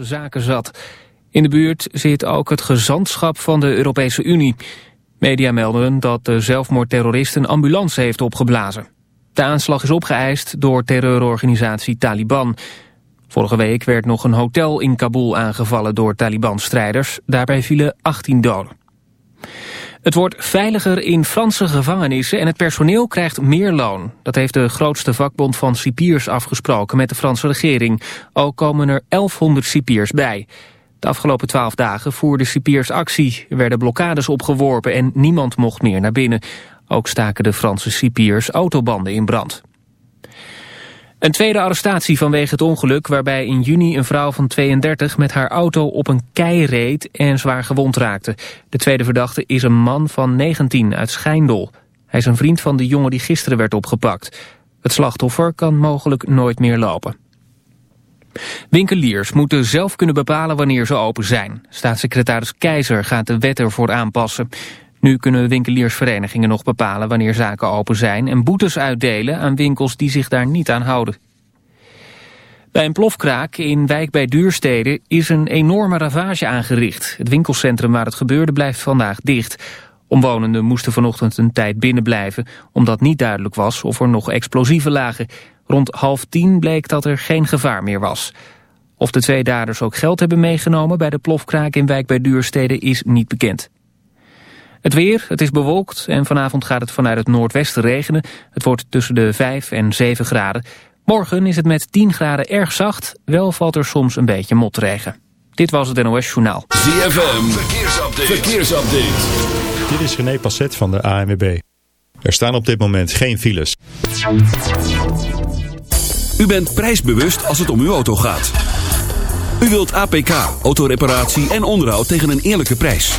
Zaken zat. In de buurt zit ook het gezantschap van de Europese Unie. Media melden dat de zelfmoordterrorist een ambulance heeft opgeblazen. De aanslag is opgeëist door terreurorganisatie Taliban. Vorige week werd nog een hotel in Kabul aangevallen door Taliban-strijders. Daarbij vielen 18 doden. Het wordt veiliger in Franse gevangenissen en het personeel krijgt meer loon. Dat heeft de grootste vakbond van cipiers afgesproken met de Franse regering. Ook komen er 1100 cipiers bij. De afgelopen twaalf dagen voerden cipiers actie. Er werden blokkades opgeworpen en niemand mocht meer naar binnen. Ook staken de Franse cipiers autobanden in brand. Een tweede arrestatie vanwege het ongeluk waarbij in juni een vrouw van 32 met haar auto op een kei reed en zwaar gewond raakte. De tweede verdachte is een man van 19 uit Schijndel. Hij is een vriend van de jongen die gisteren werd opgepakt. Het slachtoffer kan mogelijk nooit meer lopen. Winkeliers moeten zelf kunnen bepalen wanneer ze open zijn. Staatssecretaris Keizer gaat de wet ervoor aanpassen. Nu kunnen winkeliersverenigingen nog bepalen wanneer zaken open zijn... en boetes uitdelen aan winkels die zich daar niet aan houden. Bij een plofkraak in Wijk bij Duurstede is een enorme ravage aangericht. Het winkelcentrum waar het gebeurde blijft vandaag dicht. Omwonenden moesten vanochtend een tijd binnenblijven... omdat niet duidelijk was of er nog explosieven lagen. Rond half tien bleek dat er geen gevaar meer was. Of de twee daders ook geld hebben meegenomen bij de plofkraak in Wijk bij Duurstede is niet bekend. Het weer, het is bewolkt en vanavond gaat het vanuit het noordwesten regenen. Het wordt tussen de 5 en 7 graden. Morgen is het met 10 graden erg zacht, wel valt er soms een beetje motregen. Dit was het NOS Journaal. ZFM, verkeersupdate. verkeersupdate. Dit is René Passet van de ANWB. Er staan op dit moment geen files. U bent prijsbewust als het om uw auto gaat. U wilt APK, autoreparatie en onderhoud tegen een eerlijke prijs.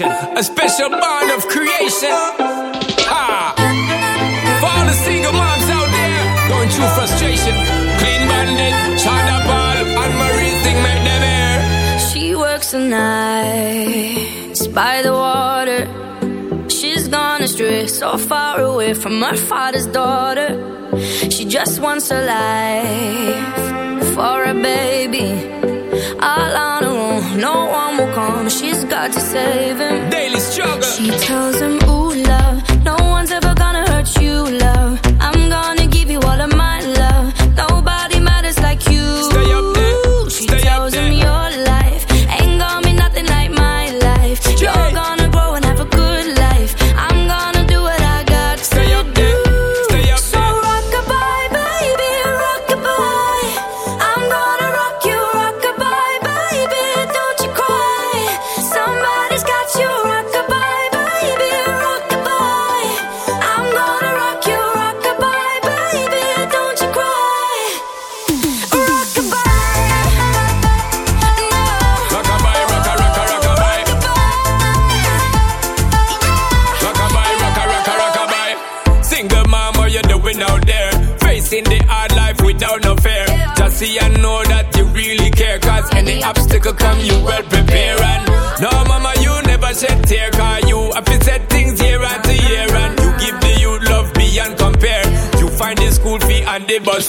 sensation, a special bond of creation. Ha! For all the single moms out there going through frustration, clean bandit, China Paul, and Marie thing made them air. She works the nights by the water. She's gone astray, so far away from her father's daughter. She just wants her life for a baby. All on her own, no one will come. She God to save him. Daily struggle. She tells him, Ooh, love, no one's ever gonna hurt you.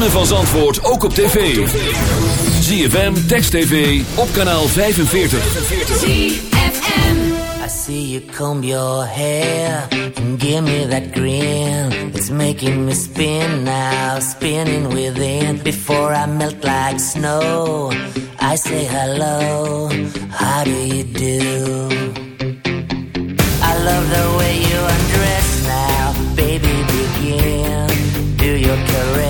Ritme van Zandvoort ook op tv. ZFM, Text TV, op kanaal 45. I see you comb your hair and give me that grin. It's making me spin now, spinning within. Before I melt like snow, I say hello. How do you do? I love the way you undress now, baby. Begin. Do your heart's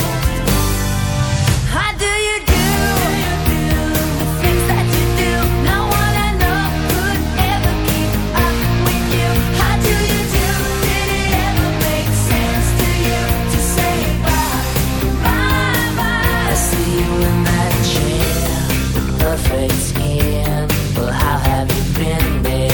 Perfect skin. Well, how have you been, baby?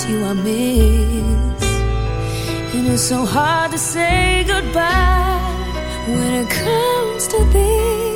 it's you I miss. And it's so hard to say goodbye when it comes to this.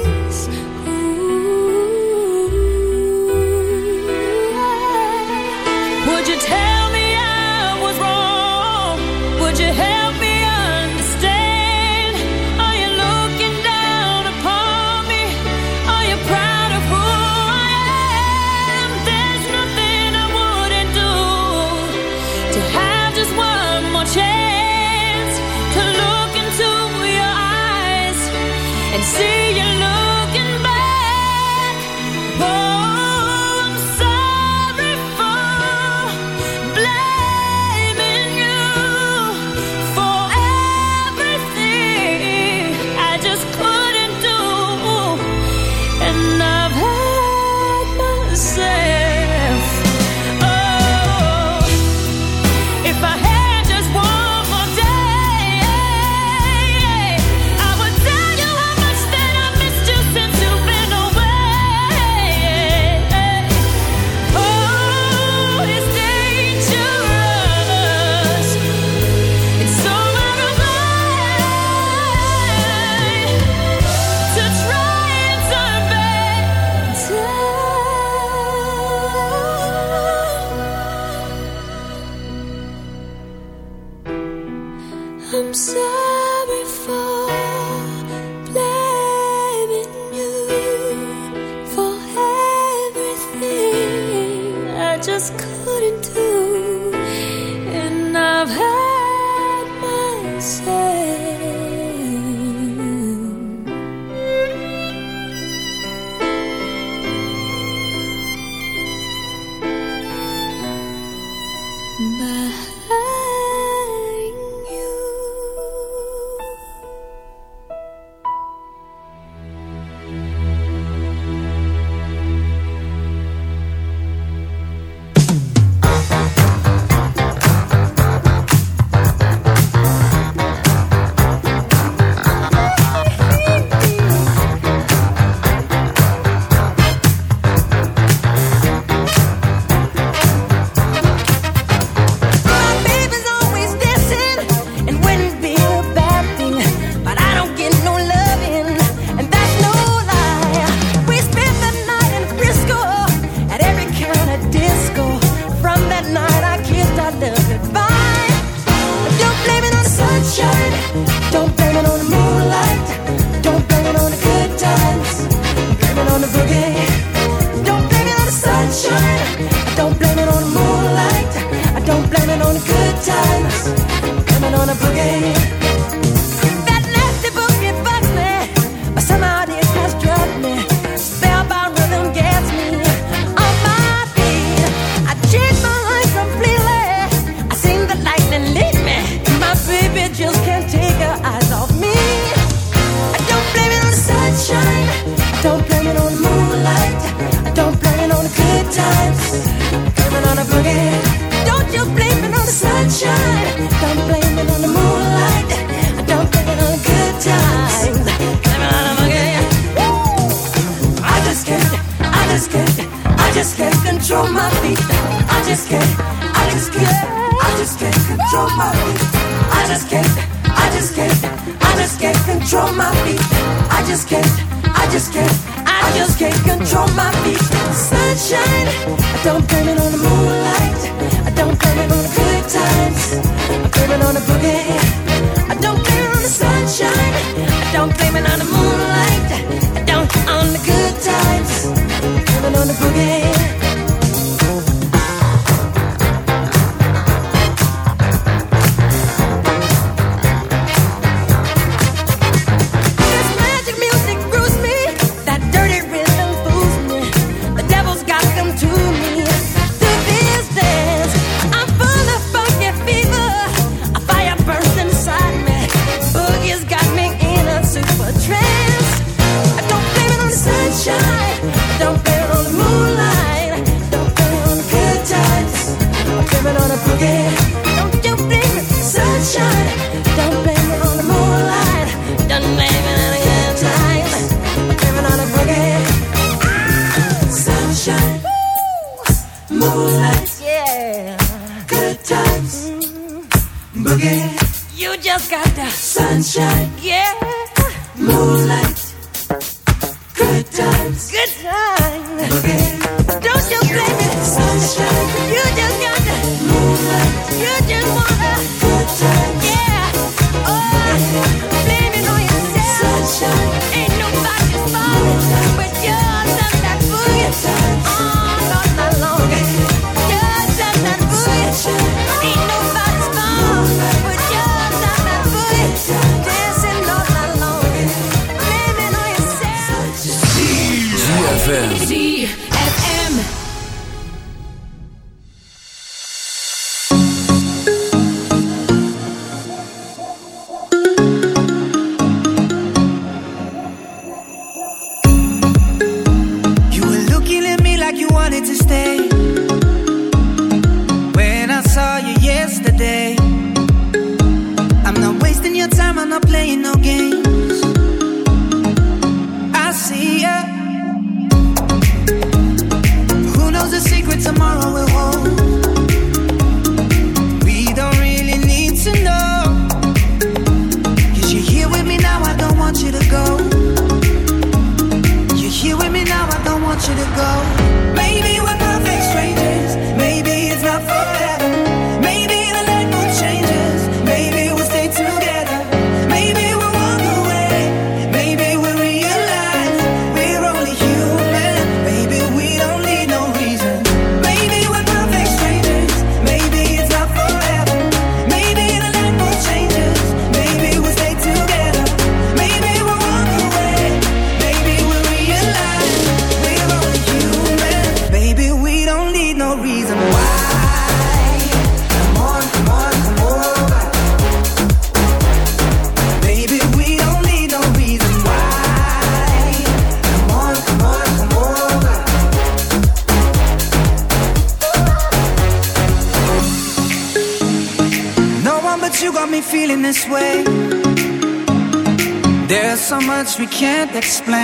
sunshine. I don't blame it on the moonlight. I don't blame it on the good times. Explain.